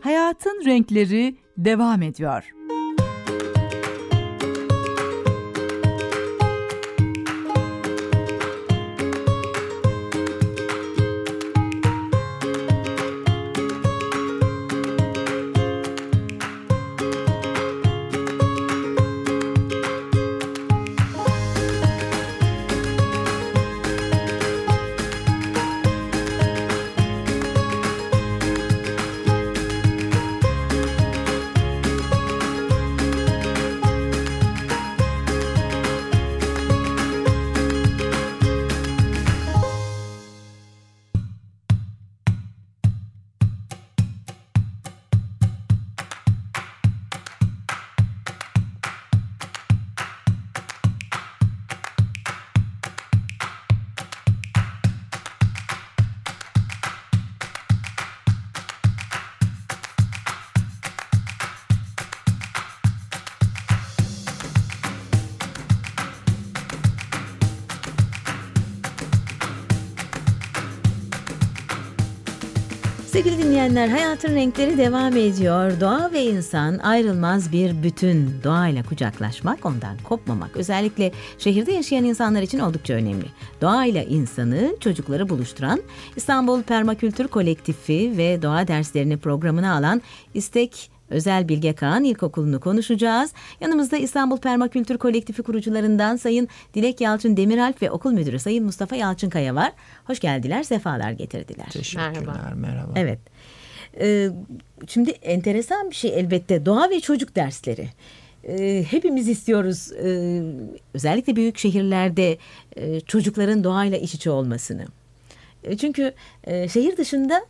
Hayatın renkleri devam ediyor. Sevgili dinleyenler, hayatın renkleri devam ediyor. Doğa ve insan ayrılmaz bir bütün. Doğayla kucaklaşmak, ondan kopmamak özellikle şehirde yaşayan insanlar için oldukça önemli. Doğayla insanı, çocukları buluşturan İstanbul Permakültür Kolektifi ve doğa derslerini programına alan İstek Özel Bilge Kağan İlkokulu'nu konuşacağız. Yanımızda İstanbul Permakültür Kolektifi kurucularından Sayın Dilek Yalçın Demiralp ve okul müdürü Sayın Mustafa Yalçınkaya var. Hoş geldiler, sefalar getirdiler. Teşekkürler, merhaba. merhaba. Evet. Ee, şimdi enteresan bir şey elbette doğa ve çocuk dersleri. Ee, hepimiz istiyoruz ee, özellikle büyük şehirlerde e, çocukların doğayla iç içe olmasını. E, çünkü e, şehir dışında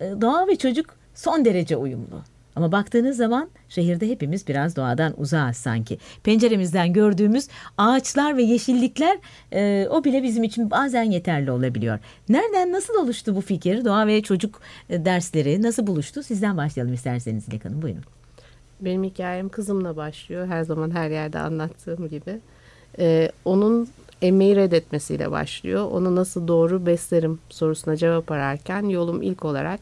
e, doğa ve çocuk son derece uyumlu. Ama baktığınız zaman şehirde hepimiz biraz doğadan uzağız sanki. Penceremizden gördüğümüz ağaçlar ve yeşillikler e, o bile bizim için bazen yeterli olabiliyor. Nereden nasıl oluştu bu fikir? Doğa ve çocuk e, dersleri nasıl buluştu? Sizden başlayalım isterseniz İlek Hanım buyurun. Benim hikayem kızımla başlıyor. Her zaman her yerde anlattığım gibi. Ee, onun emeği reddetmesiyle başlıyor. Onu nasıl doğru beslerim sorusuna cevap ararken yolum ilk olarak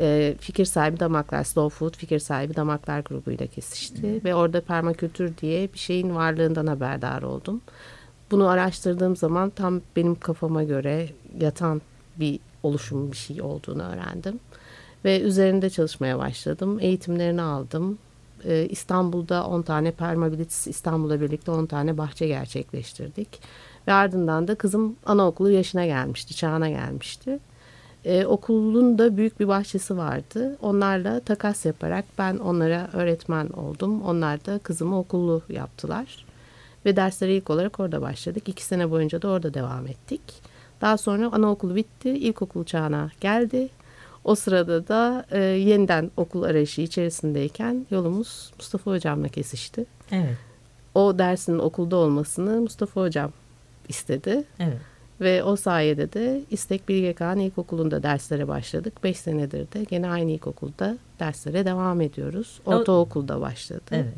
e, fikir sahibi damaklar, Slow Food fikir sahibi damaklar grubuyla kesişti. Hmm. Ve orada permakültür diye bir şeyin varlığından haberdar oldum. Bunu araştırdığım zaman tam benim kafama göre yatan bir oluşum bir şey olduğunu öğrendim. Ve üzerinde çalışmaya başladım. Eğitimlerini aldım. Ee, İstanbul'da 10 tane Permabilis İstanbul'la birlikte 10 tane bahçe gerçekleştirdik. Ve ardından da kızım anaokulu yaşına gelmişti, çağına gelmişti. Ee, okulun da büyük bir bahçesi vardı. Onlarla takas yaparak ben onlara öğretmen oldum. Onlar da kızımı okullu yaptılar. Ve derslere ilk olarak orada başladık. İki sene boyunca da orada devam ettik. Daha sonra anaokulu bitti. İlkokul çağına geldi. O sırada da e, yeniden okul arayışı içerisindeyken yolumuz Mustafa Hocam'la kesişti. Evet. O dersin okulda olmasını Mustafa Hocam istedi. Evet. Ve o sayede de İstek Bilge Kağan İlkokulu'nda derslere başladık. Beş senedir de gene aynı ilkokulda derslere devam ediyoruz. Ortaokulda başladı. Evet.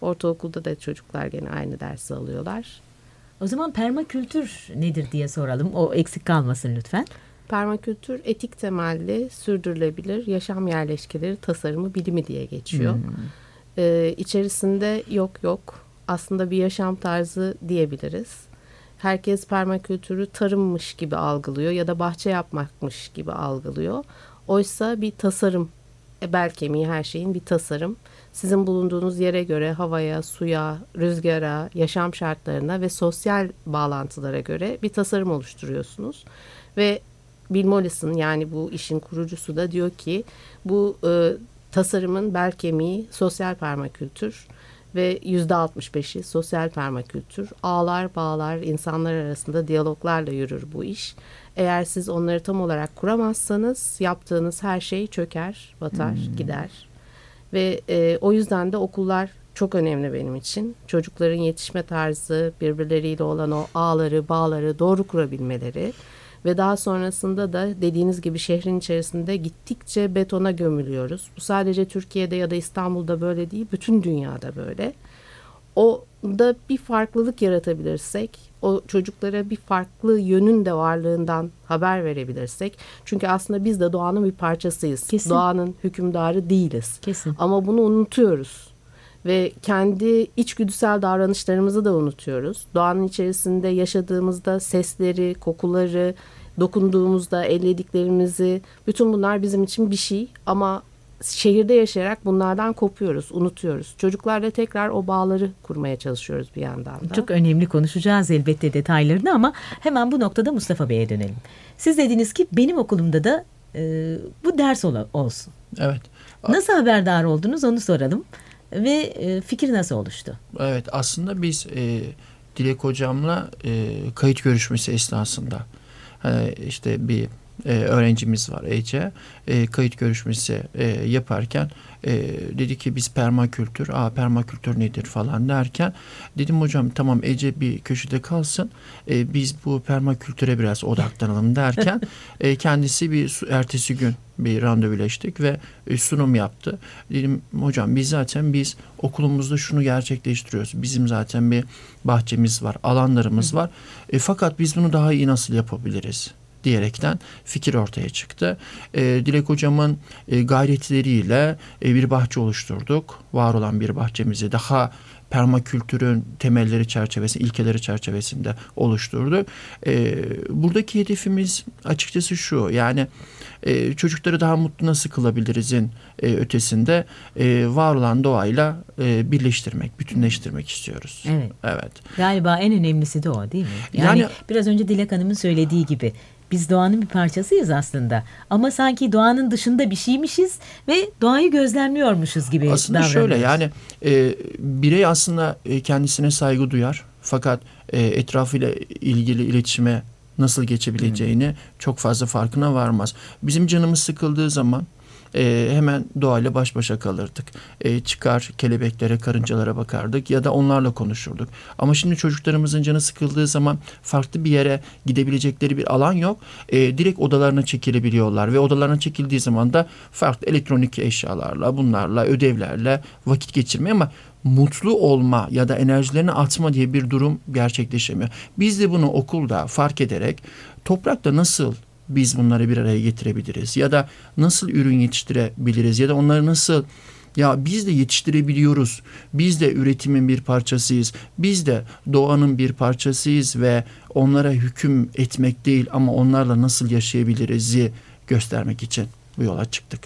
Ortaokulda da çocuklar gene aynı dersi alıyorlar. O zaman permakültür nedir diye soralım. O eksik kalmasın lütfen. Permakültür etik temelli, sürdürülebilir yaşam yerleşkeleri tasarımı bilimi diye geçiyor. Hmm. Ee, içerisinde yok yok aslında bir yaşam tarzı diyebiliriz herkes permakültürü tarımmış gibi algılıyor ya da bahçe yapmakmış gibi algılıyor. Oysa bir tasarım, e, bel kemiği her şeyin bir tasarım. Sizin bulunduğunuz yere göre havaya, suya, rüzgara, yaşam şartlarına ve sosyal bağlantılara göre bir tasarım oluşturuyorsunuz. Ve Bill Mollison yani bu işin kurucusu da diyor ki bu e, tasarımın bel kemiği sosyal permakültür ve yüzde 65'i sosyal permakültür. Ağlar bağlar insanlar arasında diyaloglarla yürür bu iş. Eğer siz onları tam olarak kuramazsanız yaptığınız her şey çöker, batar, hmm. gider. Ve e, o yüzden de okullar çok önemli benim için. Çocukların yetişme tarzı, birbirleriyle olan o ağları, bağları doğru kurabilmeleri ve daha sonrasında da dediğiniz gibi şehrin içerisinde gittikçe betona gömülüyoruz. Bu sadece Türkiye'de ya da İstanbul'da böyle değil, bütün dünyada böyle. O da bir farklılık yaratabilirsek, o çocuklara bir farklı yönün de varlığından haber verebilirsek. Çünkü aslında biz de doğanın bir parçasıyız. Kesin. Doğanın hükümdarı değiliz. Kesin. Ama bunu unutuyoruz ve kendi içgüdüsel davranışlarımızı da unutuyoruz. Doğanın içerisinde yaşadığımızda sesleri, kokuları, dokunduğumuzda ellediklerimizi, bütün bunlar bizim için bir şey ama şehirde yaşayarak bunlardan kopuyoruz, unutuyoruz. Çocuklarla tekrar o bağları kurmaya çalışıyoruz bir yandan da. Çok önemli konuşacağız elbette detaylarını ama hemen bu noktada Mustafa Bey'e dönelim. Siz dediniz ki benim okulumda da e, bu ders ola, olsun. Evet. Nasıl haberdar oldunuz onu soralım ve e, fikir nasıl oluştu? Evet aslında biz e, Dilek hocamla e, kayıt görüşmesi esnasında e, işte bir e, öğrencimiz var Ece e, kayıt görüşmesi e, yaparken e, dedi ki biz permakültür aa permakültür nedir falan derken dedim hocam tamam Ece bir köşede kalsın e, biz bu permakültüre biraz odaklanalım derken e, kendisi bir ertesi gün bir randevuleştik ve e, sunum yaptı. Dedim hocam biz zaten biz okulumuzda şunu gerçekleştiriyoruz. Bizim zaten bir bahçemiz var, alanlarımız var. E, fakat biz bunu daha iyi nasıl yapabiliriz? Diyerekten fikir ortaya çıktı. E, Dilek hocamın e, gayretleriyle e, bir bahçe oluşturduk. Var olan bir bahçemizi daha permakültürün temelleri çerçevesinde, ilkeleri çerçevesinde oluşturduk. E, buradaki hedefimiz açıkçası şu. Yani e, çocukları daha mutlu nasıl kılabilirizin e, ötesinde e, var olan doğayla e, birleştirmek, bütünleştirmek istiyoruz. Evet. Evet. Galiba en önemlisi de o değil mi? Yani, Yani- biraz önce Dilek Hanım'ın söylediği gibi biz doğanın bir parçasıyız aslında. Ama sanki doğanın dışında bir şeymişiz ve doğayı gözlemliyormuşuz gibi Aslında davranıyoruz. şöyle yani e, birey aslında e, kendisine saygı duyar fakat e, etrafıyla ilgili iletişime nasıl geçebileceğini çok fazla farkına varmaz. Bizim canımız sıkıldığı zaman e, hemen doğayla baş başa kalırdık. E, çıkar kelebeklere, karıncalara bakardık ya da onlarla konuşurduk. Ama şimdi çocuklarımızın canı sıkıldığı zaman farklı bir yere gidebilecekleri bir alan yok. E, direkt odalarına çekilebiliyorlar ve odalarına çekildiği zaman da farklı elektronik eşyalarla, bunlarla, ödevlerle vakit geçirmeye ama mutlu olma ya da enerjilerini atma diye bir durum gerçekleşemiyor. Biz de bunu okulda fark ederek toprakta nasıl biz bunları bir araya getirebiliriz ya da nasıl ürün yetiştirebiliriz ya da onları nasıl ya biz de yetiştirebiliyoruz. Biz de üretimin bir parçasıyız. Biz de doğanın bir parçasıyız ve onlara hüküm etmek değil ama onlarla nasıl yaşayabiliriz'i göstermek için bu yola çıktık.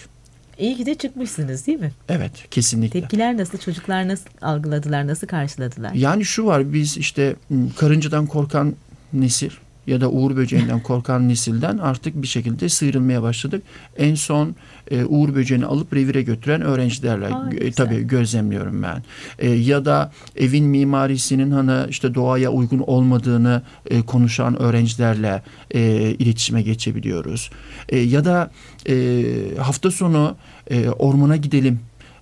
İyi ki de çıkmışsınız değil mi? Evet, kesinlikle. Tepkiler nasıl? Çocuklar nasıl algıladılar? Nasıl karşıladılar? Yani şu var biz işte m, karıncadan korkan nesil ya da uğur böceğinden korkan nesilden artık bir şekilde sıyrılmaya başladık. En son e, uğur böceğini alıp revire götüren öğrencilerle Aa, e, tabii gözlemliyorum ben. E, ya da evin mimarisinin hani işte doğaya uygun olmadığını e, konuşan öğrencilerle e, iletişime geçebiliyoruz. E, ya da e, hafta sonu e, ormana gidelim,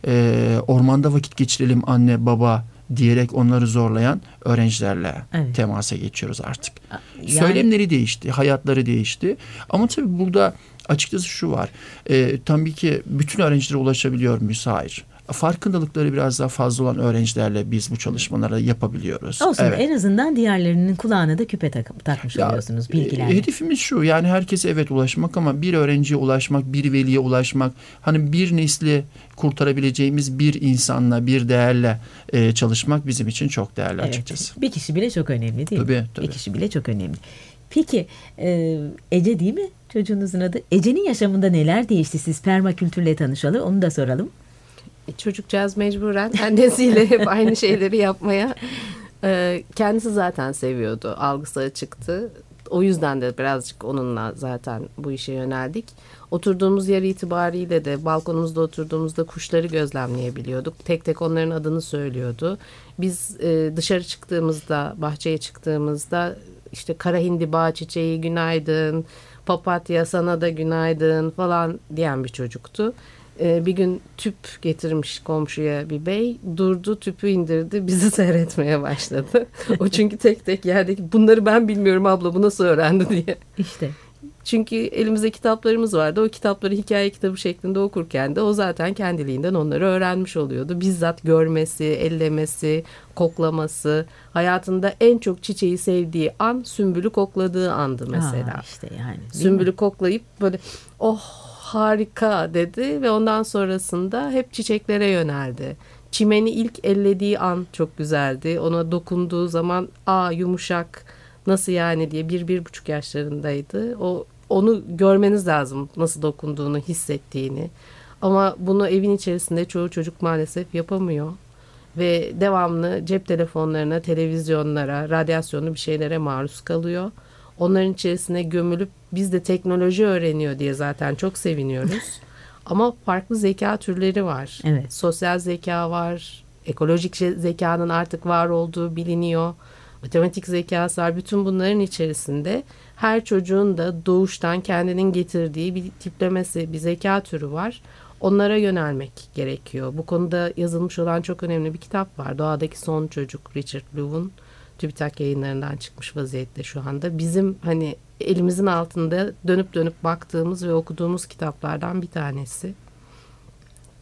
e, ormanda vakit geçirelim anne baba diyerek onları zorlayan öğrencilerle Evet. temasa geçiyoruz artık. Yani- Söylemleri değişti, hayatları değişti. Ama tabii burada açıkçası şu var. E, tabii ki bütün öğrencilere ulaşabiliyor muyuz? Hayır. Farkındalıkları biraz daha fazla olan öğrencilerle biz bu çalışmaları yapabiliyoruz. Olsun Evet. en azından diğerlerinin kulağına da küpe takıp, takmış Ya, oluyorsunuz e, bilgilerle. Hedefimiz şu yani herkese evet ulaşmak ama bir öğrenciye ulaşmak, bir veliye ulaşmak hani bir nesli kurtarabileceğimiz bir insanla, bir değerle e, çalışmak bizim için çok değerli Evet, açıkçası. Bir kişi bile çok önemli değil mi? Tabii, tabii. Bir kişi bile çok önemli. Peki e, Ece değil mi çocuğunuzun adı? Ece'nin yaşamında neler değişti? Siz permakültürle tanışalı onu da soralım. E, Çocukcağız mecburen annesiyle hep aynı şeyleri yapmaya. Ee, kendisi zaten seviyordu. Algısı açıktı. O yüzden de birazcık onunla zaten bu işe yöneldik. Oturduğumuz yer itibariyle de balkonumuzda oturduğumuzda kuşları gözlemleyebiliyorduk. Tek tek onların adını söylüyordu. Biz e, dışarı çıktığımızda, bahçeye çıktığımızda işte kara hindiba çiçeği günaydın, papatya sana da günaydın falan diyen bir çocuktu. Ee, bir gün tüp getirmiş komşuya bir bey. Durdu tüpü indirdi bizi seyretmeye başladı. o çünkü tek tek yerdeki bunları ben bilmiyorum abla bu nasıl öğrendi diye. İşte Çünkü elimizde kitaplarımız vardı. O kitapları hikaye kitabı şeklinde okurken de o zaten kendiliğinden onları öğrenmiş oluyordu. Bizzat görmesi, ellemesi, koklaması, hayatında en çok çiçeği sevdiği an sümbülü kokladığı andı mesela. Aa, işte yani. Sümbülü mi? koklayıp böyle oh harika dedi ve ondan sonrasında hep çiçeklere yöneldi. Çimeni ilk ellediği an çok güzeldi. Ona dokunduğu zaman aa yumuşak nasıl yani diye bir bir buçuk yaşlarındaydı. O onu görmeniz lazım nasıl dokunduğunu hissettiğini. Ama bunu evin içerisinde çoğu çocuk maalesef yapamıyor ve devamlı cep telefonlarına, televizyonlara, radyasyonlu bir şeylere maruz kalıyor. Onların içerisine gömülüp biz de teknoloji öğreniyor diye zaten çok seviniyoruz. Ama farklı zeka türleri var. Evet. Sosyal zeka var, ekolojik ze- zekanın artık var olduğu biliniyor. Matematik zekası var. Bütün bunların içerisinde her çocuğun da doğuştan kendinin getirdiği bir tiplemesi, bir zeka türü var. Onlara yönelmek gerekiyor. Bu konuda yazılmış olan çok önemli bir kitap var. Doğadaki Son Çocuk Richard Louv'un TÜBİTAK yayınlarından çıkmış vaziyette şu anda. Bizim hani elimizin altında dönüp dönüp baktığımız ve okuduğumuz kitaplardan bir tanesi.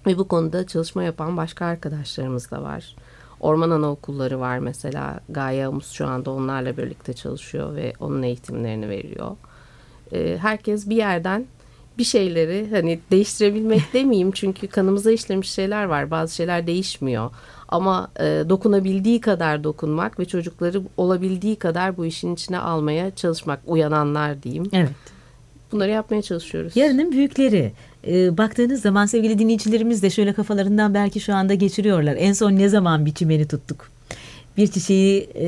Ve bu konuda çalışma yapan başka arkadaşlarımız da var. Orman anaokulları var mesela. Gaye Amus şu anda onlarla birlikte çalışıyor ve onun eğitimlerini veriyor. Ee, herkes bir yerden bir şeyleri hani değiştirebilmek demeyeyim çünkü kanımıza işlemiş şeyler var. Bazı şeyler değişmiyor. Ama e, dokunabildiği kadar dokunmak ve çocukları olabildiği kadar bu işin içine almaya çalışmak. Uyananlar diyeyim. Evet. Bunları yapmaya çalışıyoruz. Yarının büyükleri. Ee, baktığınız zaman sevgili dinleyicilerimiz de şöyle kafalarından belki şu anda geçiriyorlar. En son ne zaman bir çimeni tuttuk? Bir çiçeği e,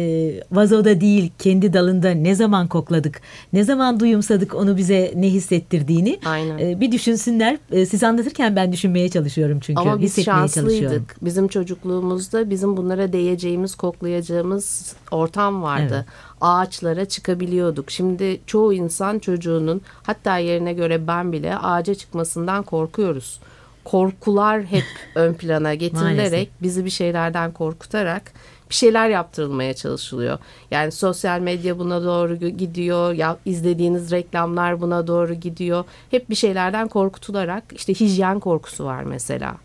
vazoda değil kendi dalında ne zaman kokladık? Ne zaman duyumsadık onu bize ne hissettirdiğini? Aynen. E, bir düşünsünler. E, siz anlatırken ben düşünmeye çalışıyorum çünkü. Ama biz şanslıydık. Bizim çocukluğumuzda bizim bunlara değeceğimiz, koklayacağımız ortam vardı. Evet. Ağaçlara çıkabiliyorduk. Şimdi çoğu insan çocuğunun hatta yerine göre ben bile ağaca çıkmasından korkuyoruz. Korkular hep ön plana getirilerek bizi bir şeylerden korkutarak bir şeyler yaptırılmaya çalışılıyor. Yani sosyal medya buna doğru gidiyor. Ya izlediğiniz reklamlar buna doğru gidiyor. Hep bir şeylerden korkutularak işte hijyen korkusu var mesela.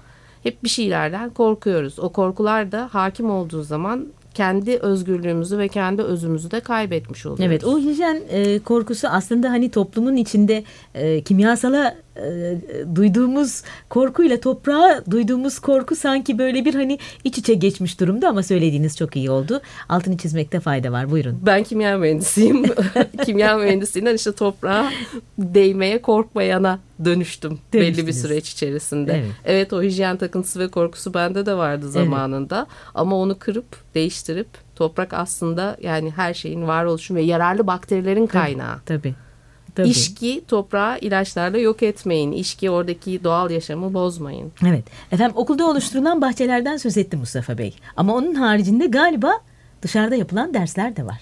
Hep bir şeylerden korkuyoruz. O korkular da hakim olduğu zaman kendi özgürlüğümüzü ve kendi özümüzü de kaybetmiş oluyoruz. Evet o hijyen e, korkusu aslında hani toplumun içinde e, kimyasala e, duyduğumuz korkuyla toprağa duyduğumuz korku sanki böyle bir hani iç içe geçmiş durumda ama söylediğiniz çok iyi oldu. Altını çizmekte fayda var buyurun. Ben kimya mühendisiyim. kimya mühendisliğinden işte toprağa değmeye korkmayana dönüştüm belli bir süreç içerisinde. Evet. Evet. o hijyen takıntısı ve korkusu bende de vardı zamanında. Ama onu kırıp değiştirip toprak aslında yani her şeyin varoluşu ve yararlı bakterilerin kaynağı. Tabii. Tabii. İşki toprağı ilaçlarla yok etmeyin. İşki oradaki doğal yaşamı bozmayın. Evet. Efendim okulda oluşturulan bahçelerden söz etti Mustafa Bey. Ama onun haricinde galiba dışarıda yapılan dersler de var.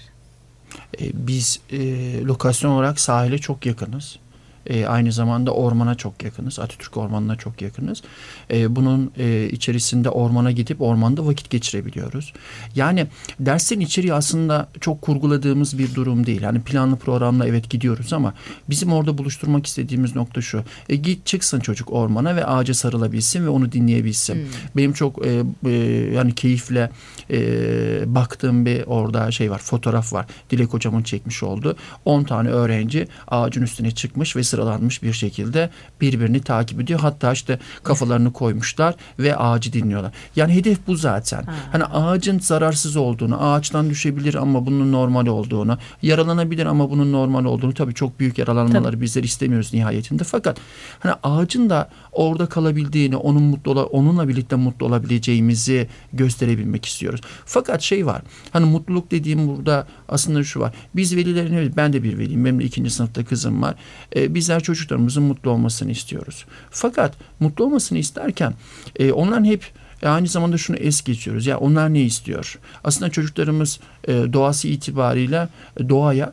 E, biz e, lokasyon olarak sahile çok yakınız. E, aynı zamanda ormana çok yakınız. Atatürk Ormanı'na çok yakınız. E, bunun e, içerisinde ormana gidip ormanda vakit geçirebiliyoruz. Yani derslerin içeriği aslında çok kurguladığımız bir durum değil. Yani planlı programla evet gidiyoruz ama bizim orada buluşturmak istediğimiz nokta şu. E, git çıksın çocuk ormana ve ağaca sarılabilsin ve onu dinleyebilsin. Benim çok e, e, yani keyifle e, baktığım bir orada şey var fotoğraf var. Dilek hocamın çekmiş olduğu 10 tane öğrenci ağacın üstüne çıkmış ve sıralanmış bir şekilde birbirini takip ediyor. Hatta işte kafalarını koymuşlar ve ağacı dinliyorlar. Yani hedef bu zaten. Hani ağacın zararsız olduğunu, ağaçtan düşebilir ama bunun normal olduğunu, yaralanabilir ama bunun normal olduğunu tabii çok büyük yaralanmaları bizler istemiyoruz nihayetinde. Fakat hani ağacın da orada kalabildiğini, onun mutlu onunla birlikte mutlu olabileceğimizi gösterebilmek istiyoruz. Fakat şey var. Hani mutluluk dediğim burada aslında şu var. Biz velilerin ben de bir veliyim. Benim de ikinci sınıfta kızım var. Ee, bizler çocuklarımızın mutlu olmasını istiyoruz. Fakat mutlu olmasını isterken e, onların hep e, aynı zamanda şunu es geçiyoruz. Ya onlar ne istiyor? Aslında çocuklarımız e, doğası itibariyle e, doğaya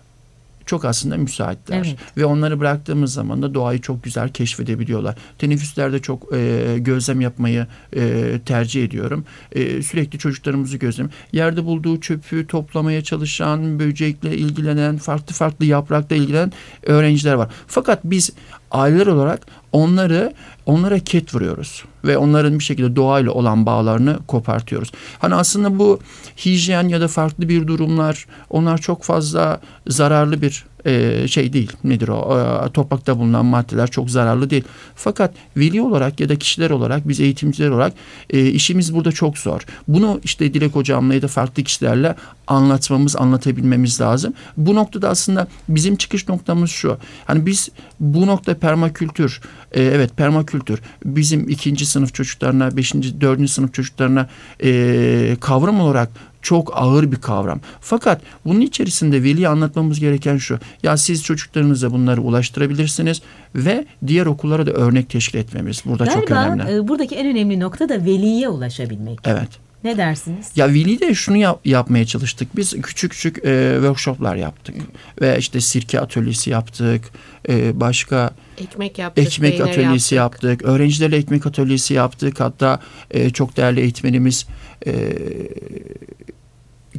çok aslında müsaitler. Evet. Ve onları bıraktığımız zaman da doğayı çok güzel keşfedebiliyorlar. Teneffüslerde çok e, gözlem yapmayı e, tercih ediyorum. E, sürekli çocuklarımızı gözlem. Yerde bulduğu çöpü toplamaya çalışan, böcekle ilgilenen, farklı farklı yaprakla ilgilenen öğrenciler var. Fakat biz aileler olarak onları onlara ket vuruyoruz ve onların bir şekilde doğayla olan bağlarını kopartıyoruz. Hani aslında bu hijyen ya da farklı bir durumlar onlar çok fazla zararlı bir e, şey değil. Nedir o? E, toprakta bulunan maddeler çok zararlı değil. Fakat veli olarak ya da kişiler olarak biz eğitimciler olarak e, işimiz burada çok zor. Bunu işte Dilek hocamla ya da farklı kişilerle anlatmamız, anlatabilmemiz lazım. Bu noktada aslında bizim çıkış noktamız şu. Hani biz bu nokta permakültür, e, evet permakültür bizim ikinci sınıf çocuklarına, beşinci, dördüncü sınıf çocuklarına e, kavram olarak çok ağır bir kavram. Fakat bunun içerisinde veliye anlatmamız gereken şu. Ya siz çocuklarınıza bunları ulaştırabilirsiniz ve diğer okullara da örnek teşkil etmemiz burada Galiba çok önemli. e, buradaki en önemli nokta da veliye ulaşabilmek. Evet. Ne dersiniz? Ya Veli de şunu yap- yapmaya çalıştık. Biz küçük küçük e, workshoplar yaptık. Ve işte sirke atölyesi yaptık. E, başka Ekmek yaptık. ekmek atölyesi yaptık. Öğrencilerle ekmek atölyesi yaptık. Hatta e, çok değerli eğitmenimiz e,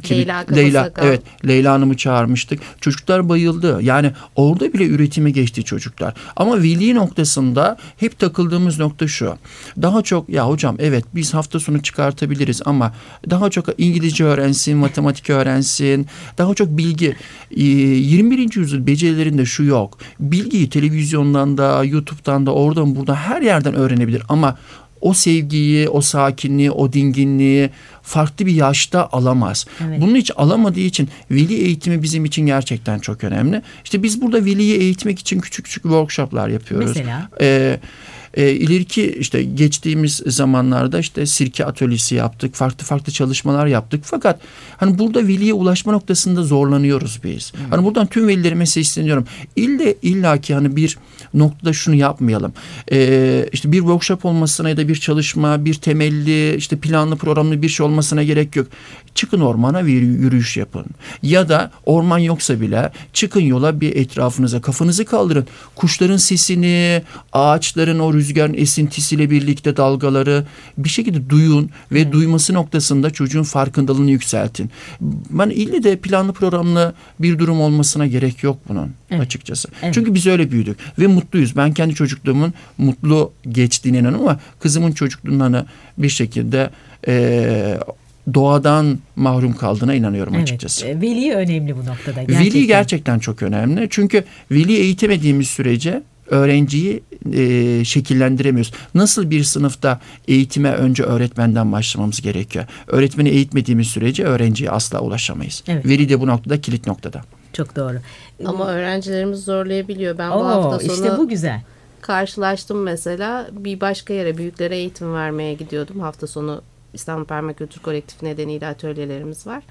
kilit- Leyla Leyla, evet Leyla Hanım'ı çağırmıştık. Çocuklar bayıldı. Yani orada bile üretime geçti çocuklar. Ama veli noktasında hep takıldığımız nokta şu. Daha çok ya hocam evet biz hafta sonu çıkartabiliriz ama daha çok İngilizce öğrensin, matematik öğrensin. Daha çok bilgi. Ee, 21. yüzyıl becerilerinde şu yok. Bilgiyi televizyondan da, YouTube'dan da, oradan buradan her yerden öğrenebilir ama o sevgiyi, o sakinliği, o dinginliği farklı bir yaşta alamaz. Evet. Bunu hiç alamadığı için veli eğitimi bizim için gerçekten çok önemli. İşte biz burada veliyi eğitmek için küçük küçük workshoplar yapıyoruz. Mesela? Ee, e, ileriki işte geçtiğimiz zamanlarda işte sirke atölyesi yaptık. Farklı farklı çalışmalar yaptık. Fakat hani burada veliye ulaşma noktasında zorlanıyoruz biz. Hani buradan tüm velilerime sesleniyorum. İlle illaki hani bir noktada şunu yapmayalım. Ee, işte bir workshop olmasına ya da bir çalışma, bir temelli, işte planlı programlı bir şey olmasına gerek yok. Çıkın ormana bir yürüyüş yapın. Ya da orman yoksa bile çıkın yola bir etrafınıza kafanızı kaldırın. Kuşların sesini, ağaçların o rüzgarın esintisiyle birlikte dalgaları bir şekilde duyun ve duyması noktasında çocuğun farkındalığını yükseltin. Ben ille de planlı programlı bir durum olmasına gerek yok bunun Evet. açıkçası. Evet. Çünkü biz öyle büyüdük ve mutluyuz. Ben kendi çocukluğumun mutlu geçtiğine inanıyorum ama kızımın çocukluğundan bir şekilde eee, doğadan mahrum kaldığına inanıyorum açıkçası. Evet, e, veli önemli bu noktada. Gerçekten. Veli gerçekten çok önemli. Çünkü veli eğitemediğimiz sürece öğrenciyi e, şekillendiremiyoruz. Nasıl bir sınıfta eğitime önce öğretmenden başlamamız gerekiyor. Öğretmeni eğitmediğimiz sürece öğrenciye asla ulaşamayız. Evet. Veli de bu noktada kilit noktada. Çok doğru. Ama öğrencilerimiz zorlayabiliyor. Ben bu Oo, hafta sonu işte bu güzel. karşılaştım mesela. Bir başka yere büyüklere eğitim vermeye gidiyordum. Hafta sonu İstanbul Permakültür Kolektif nedeniyle atölyelerimiz var.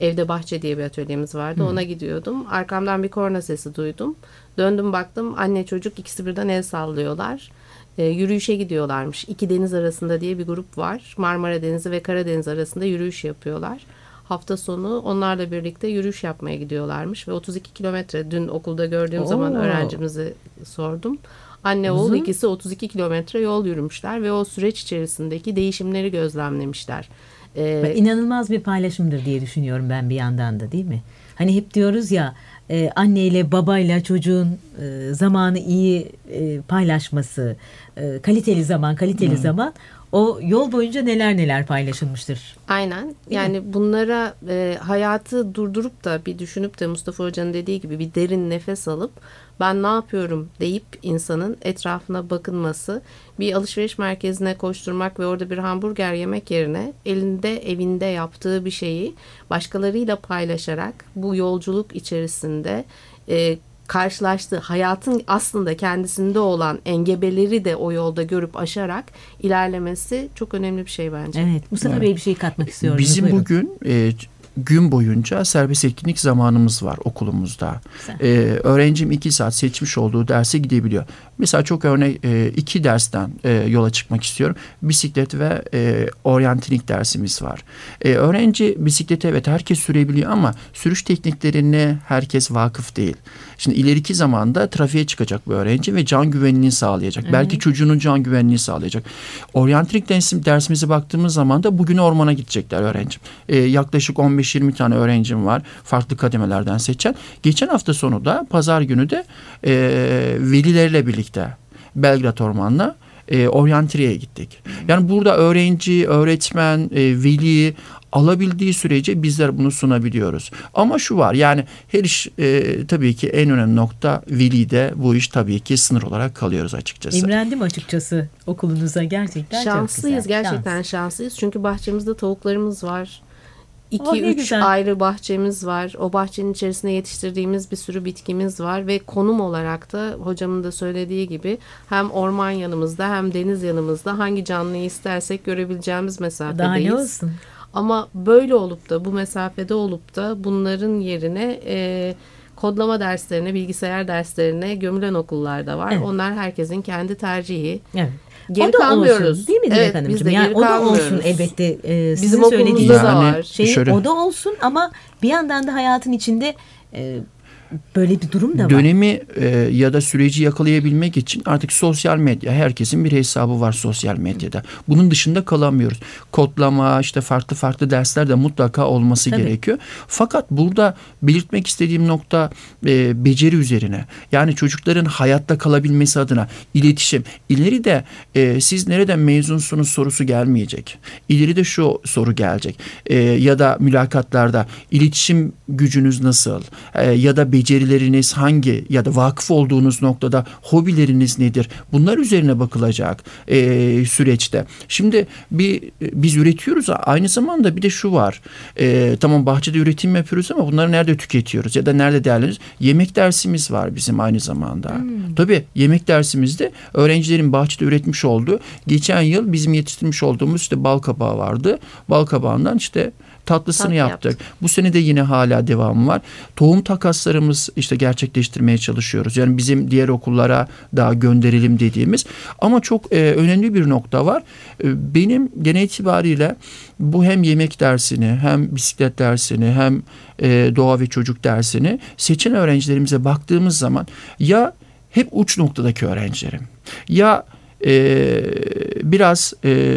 Evde bahçe diye bir atölyemiz vardı. Ona gidiyordum. Arkamdan bir korna sesi duydum. Döndüm baktım anne çocuk ikisi birden el sallıyorlar. E, yürüyüşe gidiyorlarmış. İki deniz arasında diye bir grup var. Marmara Denizi ve Karadeniz arasında yürüyüş yapıyorlar. Hafta sonu onlarla birlikte yürüyüş yapmaya gidiyorlarmış ve 32 kilometre dün okulda gördüğüm zaman Oo. öğrencimizi sordum. Anne oğul Uzun. ikisi 32 kilometre yol yürümüşler ve o süreç içerisindeki değişimleri gözlemlemişler. Ee, İnanılmaz bir paylaşımdır diye düşünüyorum ben bir yandan da değil mi? Hani hep diyoruz ya e, anneyle babayla çocuğun e, zamanı iyi e, paylaşması, e, kaliteli zaman, kaliteli zaman o yol boyunca neler neler paylaşılmıştır. Aynen. Yani bunlara e, hayatı durdurup da bir düşünüp de Mustafa Hoca'nın dediği gibi bir derin nefes alıp ben ne yapıyorum deyip insanın etrafına bakınması, bir alışveriş merkezine koşturmak ve orada bir hamburger yemek yerine elinde evinde yaptığı bir şeyi başkalarıyla paylaşarak bu yolculuk içerisinde e, karşılaştığı hayatın aslında kendisinde olan engebeleri de o yolda görüp aşarak ilerlemesi çok önemli bir şey bence. Evet. Mustafa Evet. Bey bir şey katmak istiyoruz. Bizim Buyurun. bugün e, gün boyunca serbest etkinlik zamanımız var okulumuzda. Ee, öğrencim iki saat seçmiş olduğu derse gidebiliyor. Mesela çok örnek e, iki dersten e, yola çıkmak istiyorum. Bisiklet ve e, oryantinik dersimiz var. E, öğrenci bisikleti evet herkes sürebiliyor ama sürüş tekniklerine herkes vakıf değil. Şimdi ileriki zamanda trafiğe çıkacak bu öğrenci ve can güvenliğini sağlayacak. Evet. Belki çocuğunun can güvenliğini sağlayacak. Oryantilik dersim, dersimize baktığımız zaman da bugün ormana gidecekler öğrencim. E, yaklaşık 15-20 tane öğrencim var farklı kademelerden seçen. Geçen hafta sonu da pazar günü de e, velilerle birlikte Belgrad Ormanı'na e, oryantriye gittik. Yani burada öğrenci, öğretmen, e, veli alabildiği sürece bizler bunu sunabiliyoruz. Ama şu var yani her iş e, tabii ki en önemli nokta velide bu iş tabii ki sınır olarak kalıyoruz açıkçası. İmrendim açıkçası okulunuza gerçekten şanslıyız, çok güzel. gerçekten Şans. şanslıyız. Çünkü bahçemizde tavuklarımız var. Oh, 2-3 ayrı bahçemiz var. O bahçenin içerisinde yetiştirdiğimiz bir sürü bitkimiz var ve konum olarak da hocamın da söylediği gibi hem orman yanımızda hem deniz yanımızda hangi canlıyı istersek görebileceğimiz mesafedeyiz. Daha ne olsun? Ama böyle olup da bu mesafede olup da bunların yerine e, kodlama derslerine, bilgisayar derslerine gömülen okullar da var. Evet. Onlar herkesin kendi tercihi. Evet. Geri o da kalmıyoruz. olsun değil mi Dilek Evet, Hanımcığım? biz de yani geri o da olsun elbette e, sizin Bizim okulumuzda söylediğiniz da Yani var. şey şöyle- o da olsun ama bir yandan da hayatın içinde e, böyle bir durum da var. Dönemi e, ya da süreci yakalayabilmek için artık sosyal medya herkesin bir hesabı var sosyal medyada. Bunun dışında kalamıyoruz. Kodlama işte farklı farklı dersler de mutlaka olması Tabii. gerekiyor. Fakat burada belirtmek istediğim nokta e, beceri üzerine. Yani çocukların hayatta kalabilmesi adına iletişim. İleride e, siz nereden mezunsunuz sorusu gelmeyecek. İleride şu soru gelecek. E, ya da mülakatlarda iletişim gücünüz nasıl? E, ya da becerileriniz hangi ya da vakıf olduğunuz noktada hobileriniz nedir? Bunlar üzerine bakılacak e, süreçte. Şimdi bir biz üretiyoruz aynı zamanda bir de şu var. E, tamam bahçede üretim yapıyoruz ama bunları nerede tüketiyoruz ya da nerede değerlendiriyoruz? Yemek dersimiz var bizim aynı zamanda. Tabii yemek dersimizde öğrencilerin bahçede üretmiş olduğu geçen yıl bizim yetiştirmiş olduğumuz işte bal kabağı vardı. Bal kabağından işte tatlısını Tatlı yaptık. yaptık. Bu sene de yine hala devamı var. Tohum takaslarımız işte gerçekleştirmeye çalışıyoruz. Yani bizim diğer okullara daha gönderelim dediğimiz. Ama çok e, önemli bir nokta var. E, benim genel itibariyle bu hem yemek dersini hem bisiklet dersini hem e, doğa ve çocuk dersini seçen öğrencilerimize baktığımız zaman ya hep uç noktadaki öğrencilerim ya e, biraz e,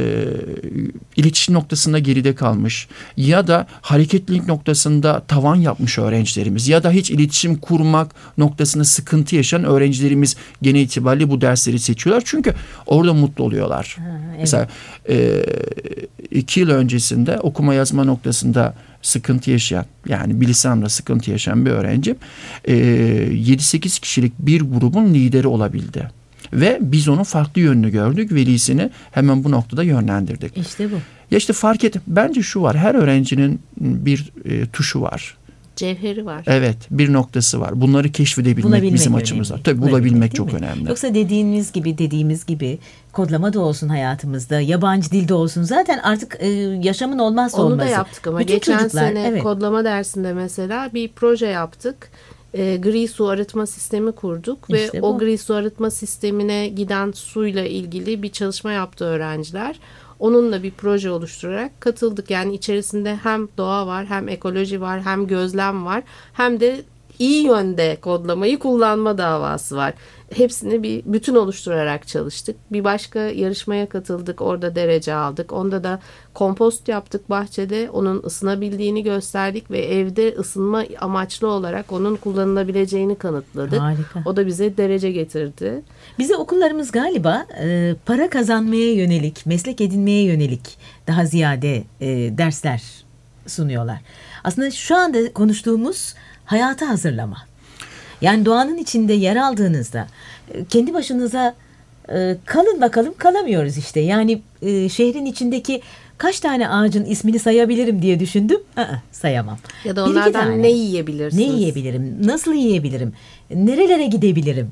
iletişim noktasında geride kalmış ya da hareketlilik noktasında tavan yapmış öğrencilerimiz ya da hiç iletişim kurmak noktasında sıkıntı yaşayan öğrencilerimiz genel itibariyle bu dersleri seçiyorlar. Çünkü orada mutlu oluyorlar. Ha, evet. Mesela e, iki yıl öncesinde okuma yazma noktasında sıkıntı yaşayan yani bilisanla sıkıntı yaşayan bir öğrencim e, 7-8 kişilik bir grubun lideri olabildi. Ve biz onun farklı yönünü gördük. Velisini hemen bu noktada yönlendirdik. İşte bu. Ya işte fark et. Bence şu var. Her öğrencinin bir e, tuşu var. Cevheri var. Evet, bir noktası var. Bunları keşfedebilmek Bulabilmek bizim açımızdan. Tabii Bulabilmek çok mi? önemli. Yoksa dediğiniz gibi dediğimiz gibi kodlama da olsun hayatımızda, yabancı dilde olsun. Zaten artık e, yaşamın olmazsa Onu olmazı. da yaptık ama Bütün geçen çocuklar, sene evet. kodlama dersinde mesela bir proje yaptık. E, gri su arıtma sistemi kurduk İşte ve bu. o gri su arıtma sistemine giden suyla ilgili bir çalışma yaptı öğrenciler. Onunla bir proje oluşturarak katıldık. Yani içerisinde hem doğa var, hem ekoloji var, hem gözlem var, hem de iyi yönde kodlamayı kullanma davası var. Hepsini bir bütün oluşturarak çalıştık. Bir başka yarışmaya katıldık. Orada derece aldık. Onda da kompost yaptık bahçede. Onun ısınabildiğini gösterdik ve evde ısınma amaçlı olarak onun kullanılabileceğini kanıtladık. Harika. O da bize derece getirdi. Bize okullarımız galiba e, para kazanmaya yönelik, meslek edinmeye yönelik daha ziyade e, dersler sunuyorlar. Aslında şu anda konuştuğumuz hayata hazırlama. Yani doğanın içinde yer aldığınızda e, kendi başınıza e, kalın bakalım kalamıyoruz işte. Yani e, şehrin içindeki kaç tane ağacın ismini sayabilirim diye düşündüm. Aa, sayamam. Ya da onlardan ne yiyebilirsiniz? Ne yiyebilirim? Nasıl yiyebilirim? Nerelere gidebilirim?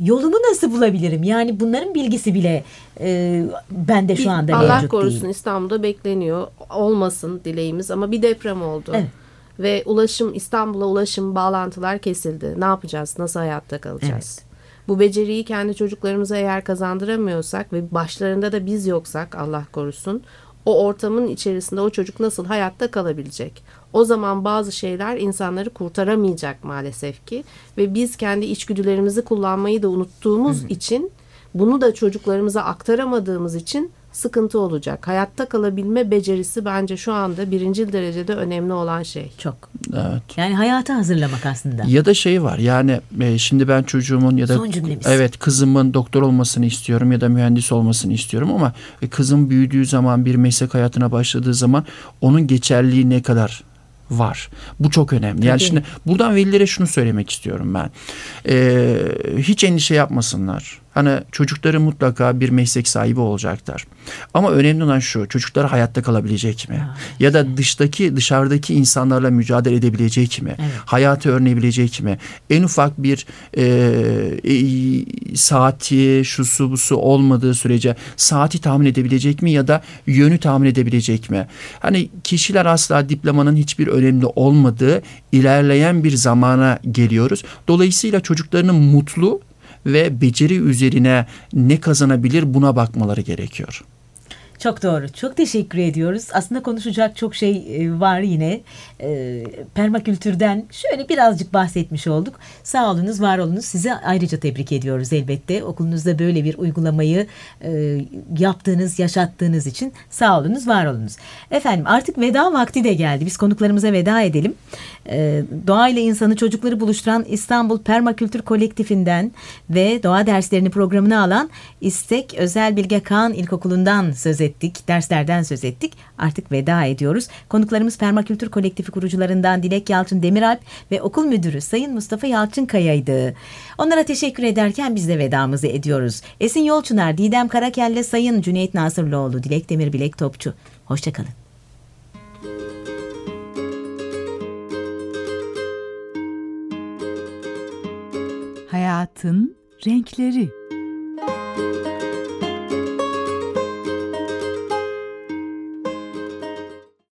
Yolumu nasıl bulabilirim? Yani bunların bilgisi bile e, bende şu anda Allah mevcut korusun değil. İstanbul'da bekleniyor. Olmasın dileğimiz ama bir deprem oldu. Evet. Ve ulaşım İstanbul'a ulaşım bağlantılar kesildi. Ne yapacağız? Nasıl hayatta kalacağız? Bu beceriyi kendi çocuklarımıza eğer kazandıramıyorsak ve başlarında da biz yoksak Allah korusun o ortamın içerisinde o çocuk nasıl hayatta kalabilecek? O zaman bazı şeyler insanları kurtaramayacak maalesef ki ve biz kendi içgüdülerimizi kullanmayı da unuttuğumuz için bunu da çocuklarımıza aktaramadığımız için sıkıntı olacak. Hayatta kalabilme becerisi bence şu anda birincil derecede önemli olan şey. Çok. Evet. Yani hayata hazırlamak aslında. Ya da şey var yani e, şimdi ben çocuğumun ya da Son cümlemiz. evet kızımın doktor olmasını istiyorum ya da mühendis olmasını istiyorum ama e, kızım büyüdüğü zaman bir meslek hayatına başladığı zaman onun geçerliliği ne kadar var. Bu çok önemli. Yani Tabii. şimdi buradan velilere şunu söylemek istiyorum ben. Ee, hiç endişe yapmasınlar. Hani çocukları mutlaka bir meslek sahibi olacaklar. Ama önemli olan şu. Çocuklar hayatta kalabilecek mi? Ya da dıştaki dışarıdaki insanlarla mücadele edebilecek mi? Evet. Hayatı öğrenebilecek mi? En ufak bir e, e, saati, şusu busu olmadığı sürece saati tahmin edebilecek mi ya da yönü tahmin edebilecek mi? Hani kişiler asla diplomanın hiçbir önemli olmadığı ilerleyen bir zamana geliyoruz. Dolayısıyla çocuklarının mutlu ve beceri üzerine ne kazanabilir buna bakmaları gerekiyor. Çok doğru. Çok teşekkür ediyoruz. Aslında konuşacak çok şey e, var yine. E, permakültürden şöyle birazcık bahsetmiş olduk. Sağ olunuz, var olunuz. Sizi ayrıca tebrik ediyoruz elbette. Okulunuzda böyle bir uygulamayı e, yaptığınız, yaşattığınız için sağ olunuz, var olunuz. Efendim artık veda vakti de geldi. Biz konuklarımıza veda edelim. E, doğa ile insanı çocukları buluşturan İstanbul Permakültür Kolektifinden ve doğa derslerini programına alan İstek Özel Bilge Kağan İlkokulu'ndan söz ettik. Derslerden söz ettik. Artık veda ediyoruz. Konuklarımız Permakültür Kolektifi kurucularından Dilek Yalçın Demiralp ve okul müdürü Sayın Mustafa Yalçınkaya'ydı. Onlara teşekkür ederken biz de vedamızı ediyoruz. Esin Yolçunar, Didem Karakelle, Sayın Cüneyt Nasırlıoğlu, Dilek Demir Bilek Topçu. Hoşçakalın. Hayatın renkleri